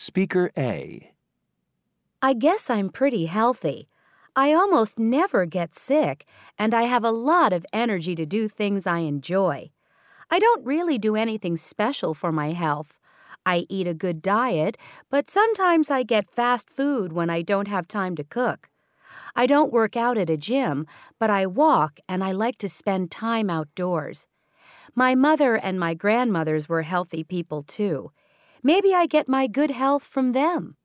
Speaker A. I guess I'm pretty healthy. I almost never get sick, and I have a lot of energy to do things I enjoy. I don't really do anything special for my health. I eat a good diet, but sometimes I get fast food when I don't have time to cook. I don't work out at a gym, but I walk and I like to spend time outdoors. My mother and my grandmothers were healthy people too. Maybe I get my good health from them.